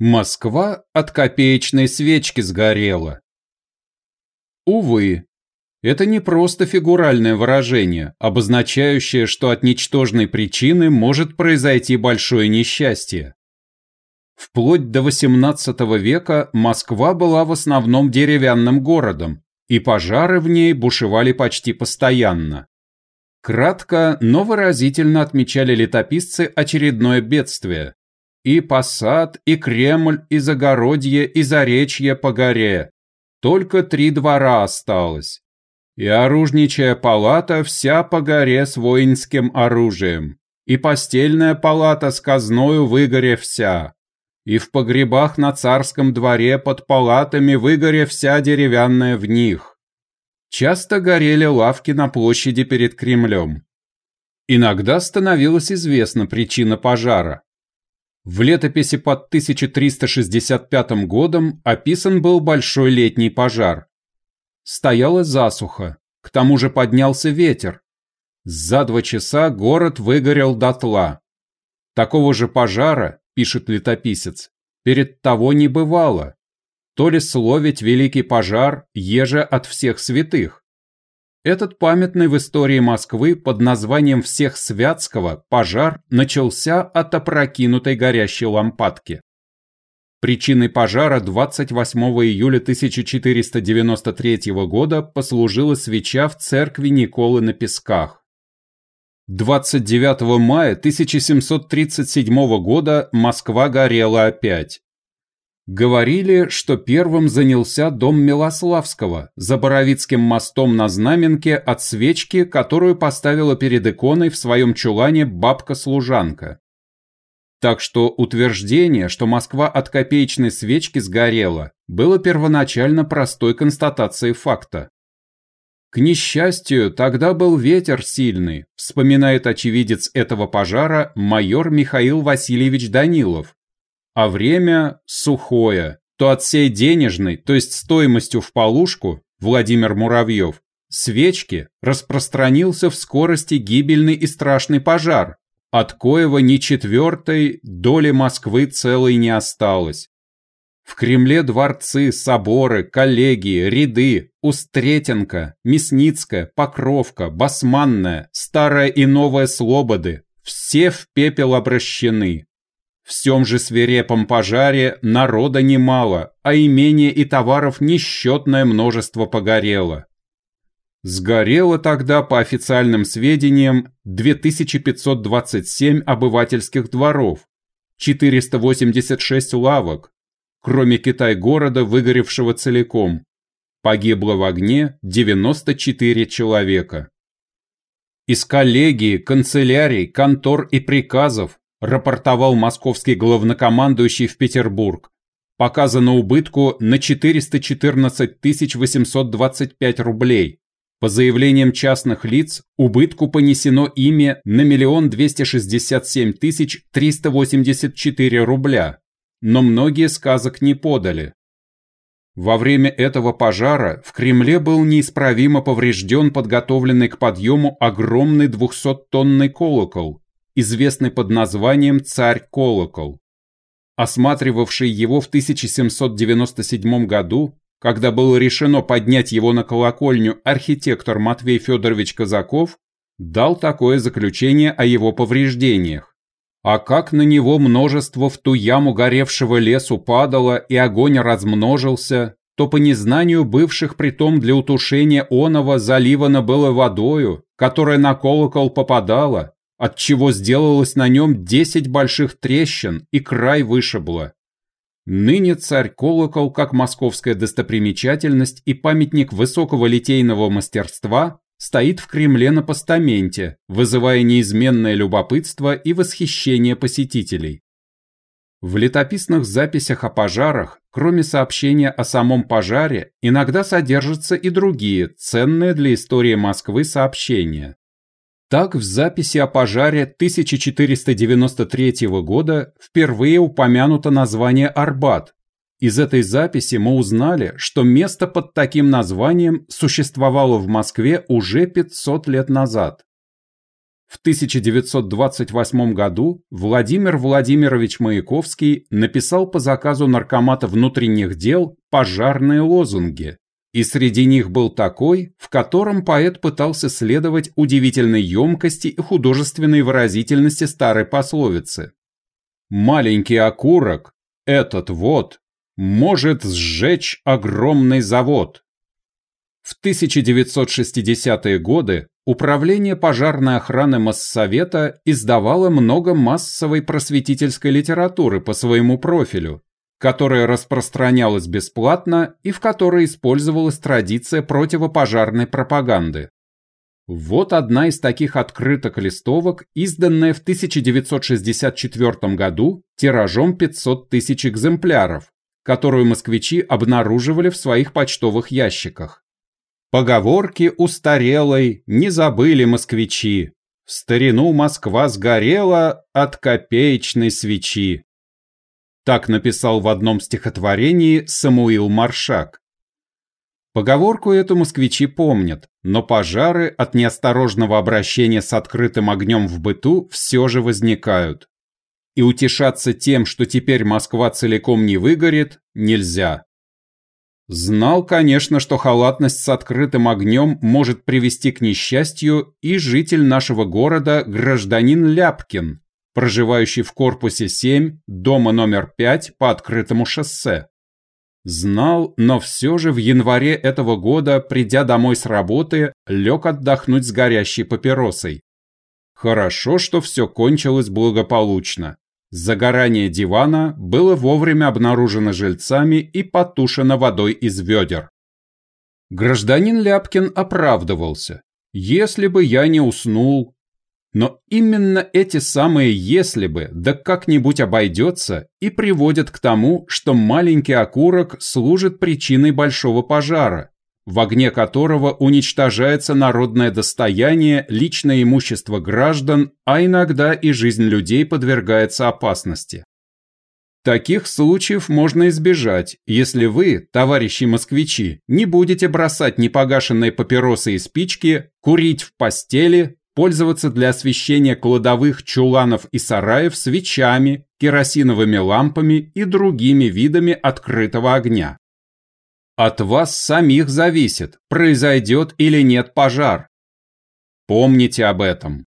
Москва от копеечной свечки сгорела. Увы, это не просто фигуральное выражение, обозначающее, что от ничтожной причины может произойти большое несчастье. Вплоть до XVIII века Москва была в основном деревянным городом, и пожары в ней бушевали почти постоянно. Кратко, но выразительно отмечали летописцы очередное бедствие. И посад, и Кремль, и Загородье, и Заречье по горе. Только три двора осталось. И оружничая палата вся по горе с воинским оружием. И постельная палата с казною выгоре вся. И в погребах на царском дворе под палатами выгоре вся деревянная в них часто горели лавки на площади перед Кремлем. Иногда становилась известна причина пожара. В летописи под 1365 годом описан был большой летний пожар. Стояла засуха, к тому же поднялся ветер. За два часа город выгорел дотла. Такого же пожара, пишет летописец, перед того не бывало то ли словить великий пожар еже от всех святых. Этот памятный в истории Москвы под названием Всех Святского пожар начался от опрокинутой горящей лампадки. Причиной пожара 28 июля 1493 года послужила свеча в церкви Николы на Песках. 29 мая 1737 года Москва горела опять. Говорили, что первым занялся дом Милославского за Боровицким мостом на Знаменке от свечки, которую поставила перед иконой в своем чулане бабка-служанка. Так что утверждение, что Москва от копеечной свечки сгорела, было первоначально простой констатацией факта. К несчастью, тогда был ветер сильный, вспоминает очевидец этого пожара майор Михаил Васильевич Данилов, а время сухое, то от всей денежной, то есть стоимостью в полушку, Владимир Муравьев, свечки распространился в скорости гибельный и страшный пожар, от коего ни четвертой доли Москвы целой не осталось. В Кремле дворцы, соборы, коллегии, ряды, Устретенка, Мясницкая, Покровка, Басманная, Старая и Новая Слободы – все в пепел обращены. В всем же свирепом пожаре народа немало, а имения и товаров несчетное множество погорело. Сгорело тогда, по официальным сведениям, 2527 обывательских дворов, 486 лавок, кроме Китай-города, выгоревшего целиком. Погибло в огне 94 человека. Из коллегии, канцелярий, контор и приказов рапортовал московский главнокомандующий в Петербург. Показано убытку на 414 825 рублей. По заявлениям частных лиц, убытку понесено ими на 1 267 384 рубля, но многие сказок не подали. Во время этого пожара в Кремле был неисправимо поврежден подготовленный к подъему огромный 200-тонный колокол, известный под названием «Царь-колокол». Осматривавший его в 1797 году, когда было решено поднять его на колокольню архитектор Матвей Федорович Казаков, дал такое заключение о его повреждениях. А как на него множество в ту яму горевшего лесу падало и огонь размножился, то по незнанию бывших притом для утушения оного заливано было водою, которая на колокол попадала, отчего сделалось на нем десять больших трещин и край вышибло. Ныне царь-колокол, как московская достопримечательность и памятник высокого литейного мастерства, стоит в Кремле на постаменте, вызывая неизменное любопытство и восхищение посетителей. В летописных записях о пожарах, кроме сообщения о самом пожаре, иногда содержатся и другие, ценные для истории Москвы сообщения. Так, в записи о пожаре 1493 года впервые упомянуто название Арбат. Из этой записи мы узнали, что место под таким названием существовало в Москве уже 500 лет назад. В 1928 году Владимир Владимирович Маяковский написал по заказу Наркомата внутренних дел пожарные лозунги, и среди них был такой, в котором поэт пытался следовать удивительной емкости и художественной выразительности старой пословицы. «Маленький окурок, этот вот, может сжечь огромный завод». В 1960-е годы Управление пожарной охраны Моссовета издавало много массовой просветительской литературы по своему профилю, которая распространялась бесплатно и в которой использовалась традиция противопожарной пропаганды. Вот одна из таких открыток листовок, изданная в 1964 году тиражом 500 тысяч экземпляров, которую москвичи обнаруживали в своих почтовых ящиках. Поговорки устарелой не забыли москвичи. В старину Москва сгорела от копеечной свечи. Так написал в одном стихотворении Самуил Маршак. Поговорку эту москвичи помнят, но пожары от неосторожного обращения с открытым огнем в быту все же возникают. И утешаться тем, что теперь Москва целиком не выгорит, нельзя. Знал, конечно, что халатность с открытым огнем может привести к несчастью и житель нашего города, гражданин Ляпкин, проживающий в корпусе 7, дома номер 5 по открытому шоссе. Знал, но все же в январе этого года, придя домой с работы, лег отдохнуть с горящей папиросой. Хорошо, что все кончилось благополучно. Загорание дивана было вовремя обнаружено жильцами и потушено водой из ведер. Гражданин Ляпкин оправдывался. «Если бы я не уснул...» Но именно эти самые «если бы» да как-нибудь обойдется и приводят к тому, что маленький окурок служит причиной большого пожара, в огне которого уничтожается народное достояние, личное имущество граждан, а иногда и жизнь людей подвергается опасности. Таких случаев можно избежать, если вы, товарищи москвичи, не будете бросать непогашенные папиросы и спички, курить в постели, пользоваться для освещения кладовых чуланов и сараев свечами, керосиновыми лампами и другими видами открытого огня. От вас самих зависит, произойдет или нет пожар. Помните об этом.